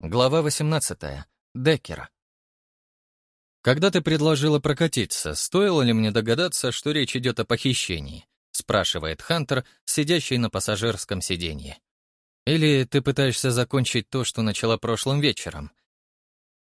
Глава 18. Деккер. «Когда ты предложила прокатиться, стоило ли мне догадаться, что речь идет о похищении?» — спрашивает Хантер, сидящий на пассажирском сиденье. «Или ты пытаешься закончить то, что начала прошлым вечером?»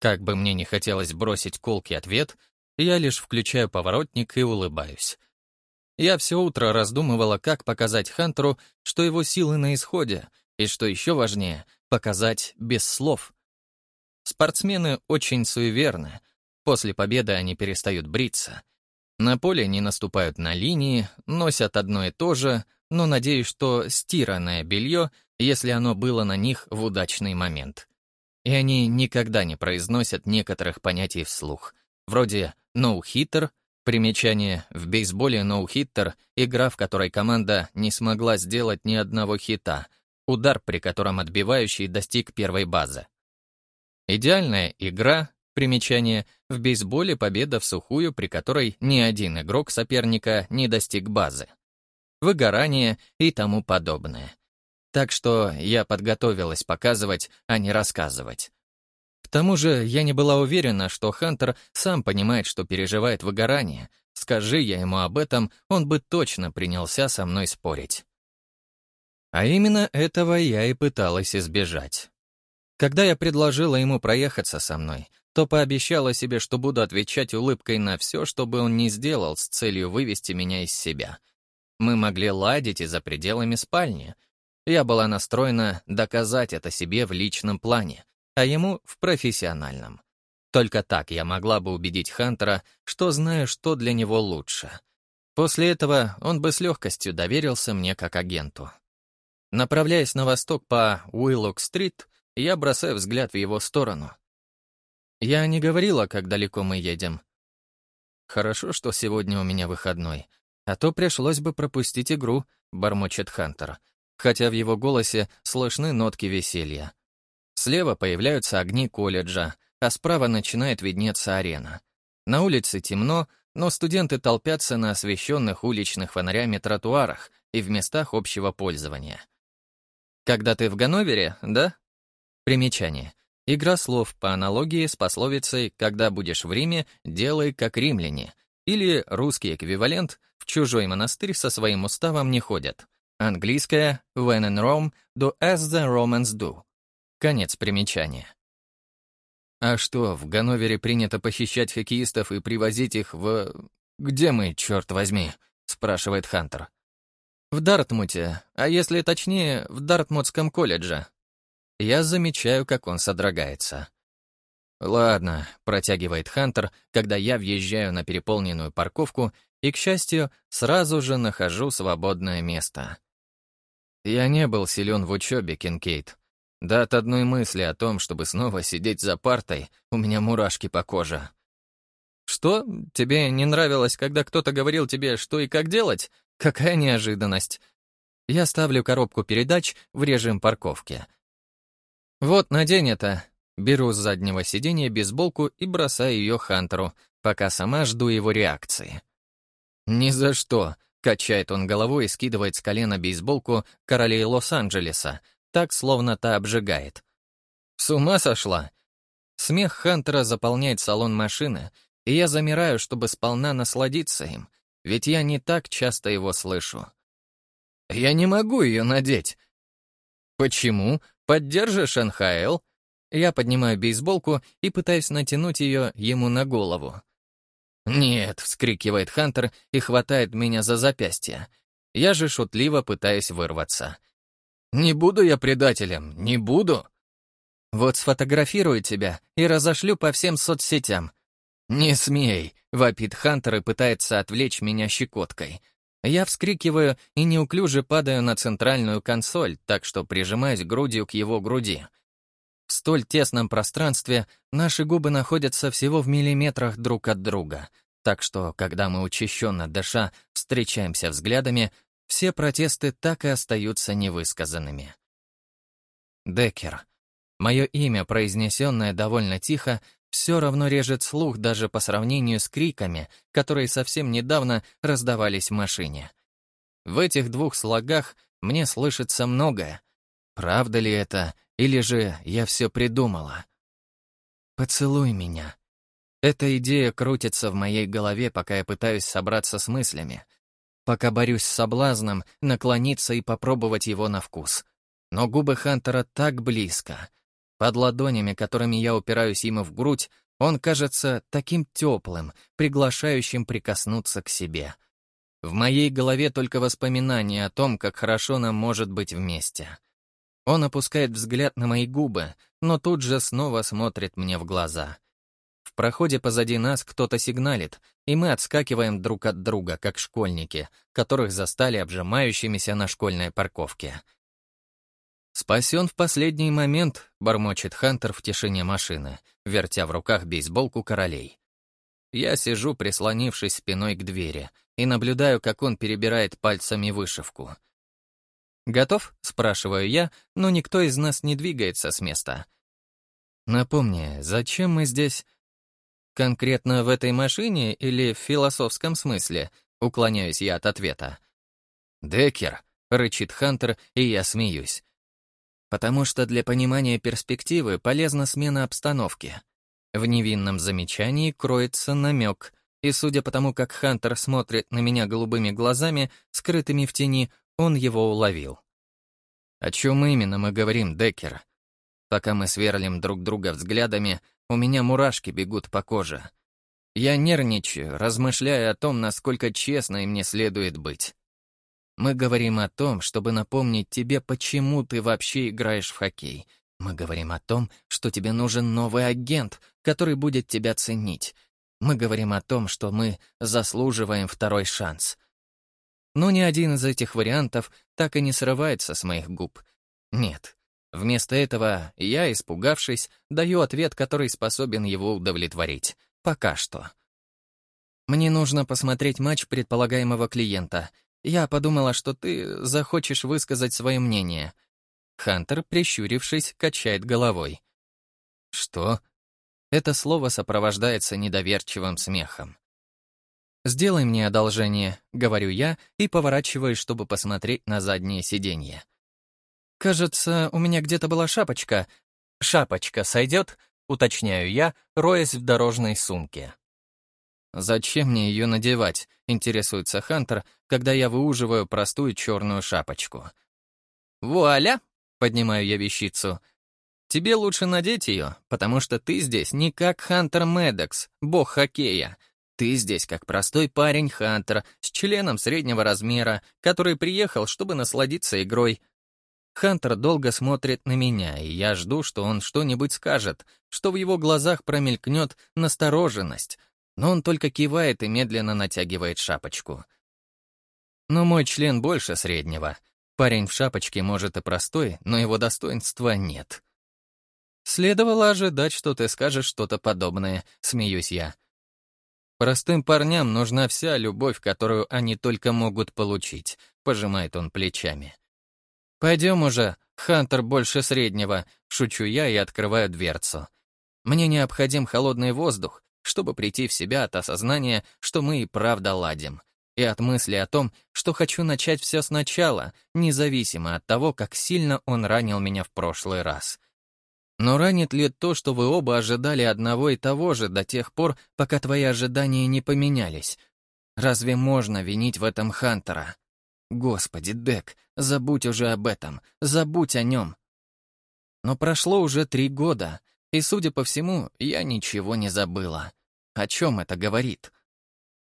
Как бы мне не хотелось бросить колкий ответ, я лишь включаю поворотник и улыбаюсь. Я все утро раздумывала, как показать Хантеру, что его силы на исходе, и, что еще важнее, показать без слов. Спортсмены очень суеверны. После победы они перестают бриться. На поле не наступают на линии, носят одно и то же, но надеюсь, что стиранное белье, если оно было на них в удачный момент. И они никогда не произносят некоторых понятий вслух, вроде «ноу-хиттер», примечание «в бейсболе ноу-хиттер» — игра, в которой команда не смогла сделать ни одного хита, удар, при котором отбивающий достиг первой базы. Идеальная игра, примечание, в бейсболе победа в сухую, при которой ни один игрок соперника не достиг базы. Выгорание и тому подобное. Так что я подготовилась показывать, а не рассказывать. К тому же я не была уверена, что Хантер сам понимает, что переживает выгорание. Скажи я ему об этом, он бы точно принялся со мной спорить. А именно этого я и пыталась избежать. Когда я предложила ему проехаться со мной, то пообещала себе, что буду отвечать улыбкой на все, что бы он ни сделал с целью вывести меня из себя. Мы могли ладить и за пределами спальни — я была настроена доказать это себе в личном плане, а ему — в профессиональном. Только так я могла бы убедить Хантера, что знаю, что для него лучше. После этого он бы с легкостью доверился мне как агенту. Направляясь на восток по Уиллок-стрит, я бросаю взгляд в его сторону. Я не говорила, как далеко мы едем. Хорошо, что сегодня у меня выходной, а то пришлось бы пропустить игру, бормочет Хантер, хотя в его голосе слышны нотки веселья. Слева появляются огни колледжа, а справа начинает виднеться арена. На улице темно, но студенты толпятся на освещенных уличных фонарями тротуарах и в местах общего пользования. «Когда ты в Ганновере, да?» Примечание. Игра слов по аналогии с пословицей «когда будешь в Риме, делай как римляне» или русский эквивалент «в чужой монастырь со своим уставом не ходят». Английское «When in Rome, do as the Romans do». Конец примечания. А что, в Ганновере принято похищать хоккеистов и привозить их в... Где мы, черт возьми? спрашивает Хантер. В Дартмуте, а если точнее, в Дартмутском колледже. Я замечаю, как он содрогается. «Ладно», — протягивает Хантер, когда я въезжаю на переполненную парковку и, к счастью, сразу же нахожу свободное место. Я не был силен в учебе, Кинкейт. Да от одной мысли о том, чтобы снова сидеть за партой, у меня мурашки по коже. Что? Тебе не нравилось, когда кто-то говорил тебе, что и как делать? Какая неожиданность. Я ставлю коробку передач в режим парковки. Вот, надень это. Беру с заднего сиденья бейсболку и бросаю ее Хантеру, пока сама жду его реакции. «Ни за что», Качает он головой и скидывает с колена бейсболку королей Лос-Анджелеса, так, словно та обжигает. С ума сошла? Смех Хантера заполняет салон машины, и я замираю, чтобы сполна насладиться им, ведь я не так часто его слышу. Я не могу ее надеть. Почему? Поддержишь НХЛ? Я поднимаю бейсболку и пытаюсь натянуть ее ему на голову. «Нет», — вскрикивает Хантер и хватает меня за запястье. Я же шутливо пытаюсь вырваться. «Не буду я предателем, не буду!» «Вот сфотографирую тебя и разошлю по всем соцсетям». «Не смей!» — вопит Хантер и пытается отвлечь меня щекоткой. Я вскрикиваю и неуклюже падаю на центральную консоль, так что прижимаюсь грудью к его груди. В столь тесном пространстве наши губы находятся всего в миллиметрах друг от друга, так что, когда мы учащенно дыша встречаемся взглядами, все протесты так и остаются невысказанными. Деккер. Мое имя, произнесенное довольно тихо, все равно режет слух даже по сравнению с криками, которые совсем недавно раздавались в машине. В этих двух слогах мне слышится многое. Правда ли это Или же я все придумала? «Поцелуй меня». Эта идея крутится в моей голове, пока я пытаюсь собраться с мыслями. Пока борюсь с соблазном наклониться и попробовать его на вкус. Но губы Хантера так близко. Под ладонями, которыми я упираюсь ему в грудь, он кажется таким теплым, приглашающим прикоснуться к себе. В моей голове только воспоминания о том, как хорошо нам может быть вместе. Он опускает взгляд на мои губы, но тут же снова смотрит мне в глаза. В проходе позади нас кто-то сигналит, и мы отскакиваем друг от друга, как школьники, которых застали обжимающимися на школьной парковке. «Спасен в последний момент», — бормочет Хантер в тишине машины, вертя в руках бейсболку королей. Я сижу, прислонившись спиной к двери, и наблюдаю, как он перебирает пальцами вышивку — «Готов?» — спрашиваю я, но никто из нас не двигается с места. Напомни, зачем мы здесь? Конкретно в этой машине или в философском смысле? Уклоняюсь я от ответа. «Деккер», — рычит Хантер, и я смеюсь. Потому что для понимания перспективы полезна смена обстановки. В невинном замечании кроется намек, и судя по тому, как Хантер смотрит на меня голубыми глазами, скрытыми в тени, он его уловил. О чем именно мы говорим, Деккер? Пока мы сверлим друг друга взглядами, у меня мурашки бегут по коже. Я нервничаю, размышляя о том, насколько честной мне следует быть. Мы говорим о том, чтобы напомнить тебе, почему ты вообще играешь в хоккей. Мы говорим о том, что тебе нужен новый агент, который будет тебя ценить. Мы говорим о том, что мы заслуживаем второй шанс — но ни один из этих вариантов так и не срывается с моих губ. Нет. Вместо этого я, испугавшись, даю ответ, который способен его удовлетворить. Пока что. Мне нужно посмотреть матч предполагаемого клиента. Я подумала, что ты захочешь высказать свое мнение. Хантер, прищурившись, качает головой. Что? Это слово сопровождается недоверчивым смехом. «Сделай мне одолжение», — говорю я и поворачиваюсь, чтобы посмотреть на заднее сиденье. «Кажется, у меня где-то была шапочка. Шапочка сойдет?» — уточняю я, роясь в дорожной сумке. «Зачем мне ее надевать?» — интересуется Хантер, когда я выуживаю простую черную шапочку. «Вуаля!» — поднимаю я вещицу. «Тебе лучше надеть ее, потому что ты здесь не как Хантер Медекс, бог хоккея, ты здесь как простой парень Хантер с членом среднего размера, который приехал, чтобы насладиться игрой. Хантер долго смотрит на меня, и я жду, что он что-нибудь скажет, что в его глазах промелькнет настороженность, но он только кивает и медленно натягивает шапочку. Но мой член больше среднего. Парень в шапочке может и простой, но его достоинства нет. Следовало ожидать, что ты скажешь что-то подобное, смеюсь я. Простым парням нужна вся любовь, которую они только могут получить, пожимает он плечами. Пойдем уже, Хантер больше среднего, шучу я и открываю дверцу. Мне необходим холодный воздух, чтобы прийти в себя от осознания, что мы и правда ладим, и от мысли о том, что хочу начать все сначала, независимо от того, как сильно он ранил меня в прошлый раз — но ранит ли то, что вы оба ожидали одного и того же до тех пор, пока твои ожидания не поменялись? Разве можно винить в этом Хантера? Господи, Дек, забудь уже об этом, забудь о нем. Но прошло уже три года, и, судя по всему, я ничего не забыла. О чем это говорит?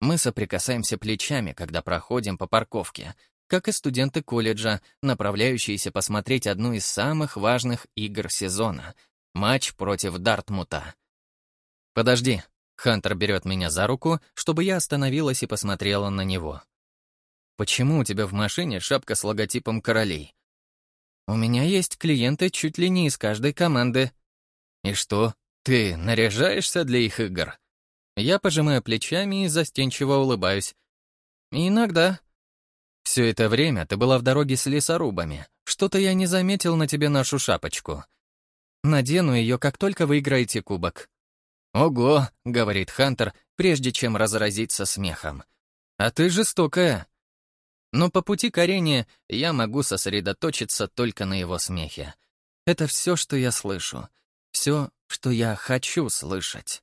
Мы соприкасаемся плечами, когда проходим по парковке, как и студенты колледжа, направляющиеся посмотреть одну из самых важных игр сезона — матч против Дартмута. «Подожди», — Хантер берет меня за руку, чтобы я остановилась и посмотрела на него. «Почему у тебя в машине шапка с логотипом королей?» «У меня есть клиенты чуть ли не из каждой команды». «И что, ты наряжаешься для их игр?» Я пожимаю плечами и застенчиво улыбаюсь. «Иногда», все это время ты была в дороге с лесорубами. Что-то я не заметил на тебе нашу шапочку. Надену ее, как только выиграете кубок». «Ого», — говорит Хантер, прежде чем разразиться смехом. «А ты жестокая». Но по пути к арене я могу сосредоточиться только на его смехе. Это все, что я слышу. Все, что я хочу слышать.